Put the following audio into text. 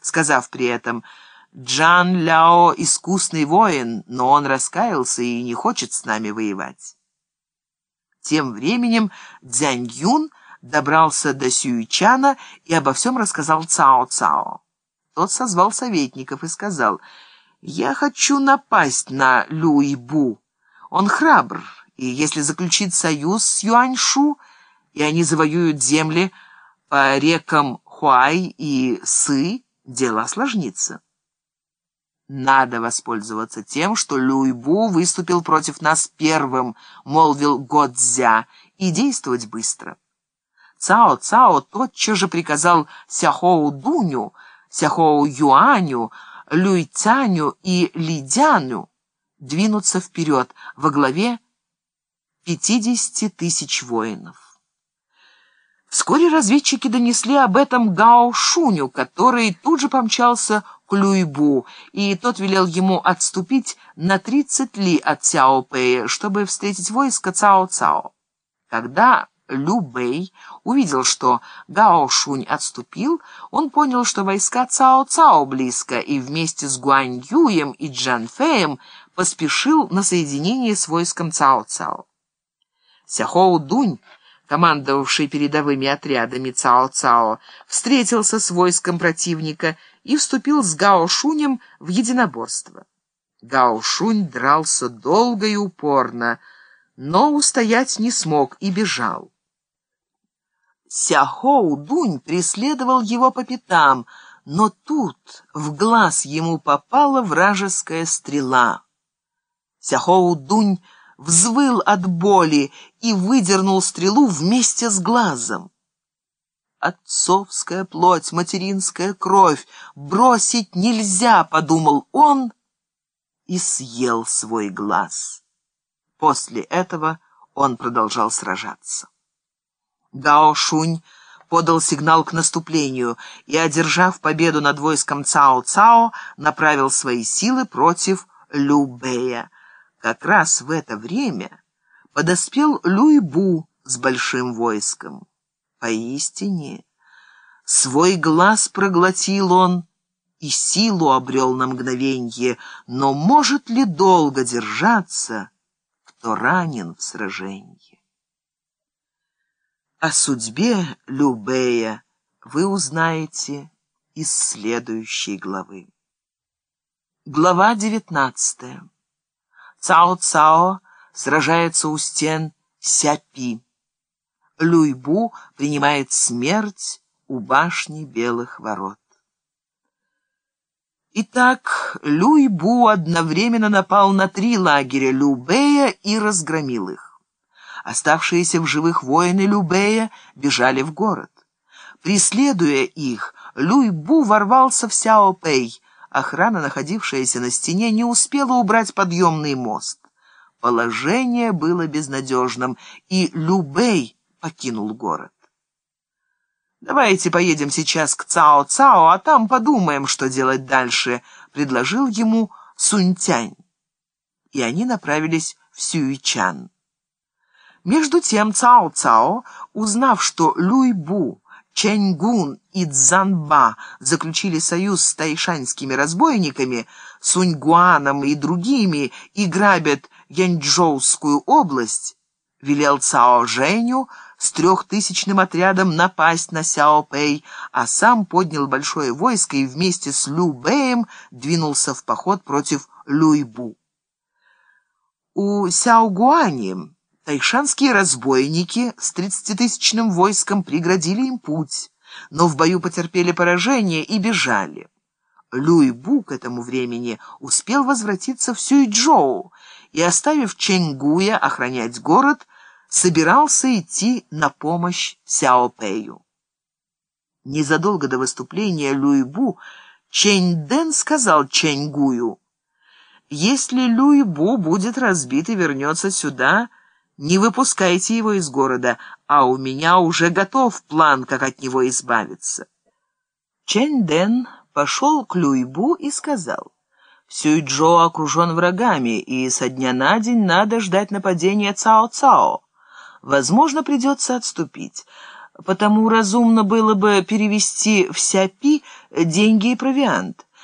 сказав при этом «Джан Ляо — искусный воин, но он раскаялся и не хочет с нами воевать». Тем временем Дзянь Юн добрался до Сюичана и обо всем рассказал Цао Цао. Тот созвал советников и сказал, «Я хочу напасть на Люйбу. Он храбр, и если заключить союз с Юаньшу, и они завоюют земли по рекам Хуай и Сы, дело осложнится». «Надо воспользоваться тем, что Люйбу выступил против нас первым», — молвил Годзя, — «и действовать быстро». Цао Цао тотчас же приказал Сяхоу Дуню, Сяхоу Юаню, Люй Цаню и Лидяню двинуться вперед во главе 50 тысяч воинов. Вскоре разведчики донесли об этом Гао Шуню, который тут же помчался к Люйбу, и тот велел ему отступить на 30 ли от Цяо Пэя, чтобы встретить войско Цао Цао. Когда Лю Бэй увидел, что Гао Шунь отступил, он понял, что войска Цао Цао близко, и вместе с Гуань Юем и Джан Фэем поспешил на соединение с войском Цао Цао. Сяхоу Дунь командовавший передовыми отрядами Цао-Цао, встретился с войском противника и вступил с Гао-Шунем в единоборство. Гао-Шунь дрался долго и упорно, но устоять не смог и бежал. Сяхоу-Дунь преследовал его по пятам, но тут в глаз ему попала вражеская стрела. Сяхоу-Дунь взвыл от боли и выдернул стрелу вместе с глазом. «Отцовская плоть, материнская кровь, бросить нельзя», — подумал он и съел свой глаз. После этого он продолжал сражаться. Гао Шунь подал сигнал к наступлению и, одержав победу над войском Цао-Цао, направил свои силы против Любея. Как раз в это время подоспел Люйбу с большим войском. Поистине, свой глаз проглотил он и силу обрел на мгновенье, но может ли долго держаться, кто ранен в сражении? О судьбе Любея вы узнаете из следующей главы. Глава девятнадцатая. Цао-Цао сражается у стен Сяпи. Люйбу принимает смерть у башни Белых Ворот. Итак, Люйбу одновременно напал на три лагеря Любея и разгромил их. Оставшиеся в живых воины Любея бежали в город. Преследуя их, Люйбу ворвался в Сяопэй, Охрана, находившаяся на стене, не успела убрать подъемный мост. Положение было безнадежным, и Любей покинул город. «Давайте поедем сейчас к Цао-Цао, а там подумаем, что делать дальше», — предложил ему Сунтянь. И они направились в Сюичан. Между тем Цао-Цао, узнав, что Люйбу Чэньгун и Цзанба заключили союз с тайшанскими разбойниками, Суньгуаном и другими и грабят Янчжоускую область, велел Цао Женю с трехтысячным отрядом напасть на Сяо Пэй, а сам поднял большое войско и вместе с Лю Бэем двинулся в поход против Люйбу. У Сяо Гуани Тайшанские разбойники с тридцатитысячным войском преградили им путь, но в бою потерпели поражение и бежали. Люйбу к этому времени успел возвратиться в Сюйчжоу и, оставив Ченгуя охранять город, собирался идти на помощь Сяопэю. Незадолго до выступления Люйбу Чэнь-Дэн сказал Чэньгую, «Если Люйбу будет разбит и вернется сюда, не выпускайте его из города, а у меня уже готов план, как от него избавиться. Чэнь Дэн пошел к Люйбу и сказал, «Сюйчжо окружен врагами, и со дня на день надо ждать нападения Цао-Цао. Возможно, придется отступить. потому разумно было бы перевести в Сяпи деньги и провиант.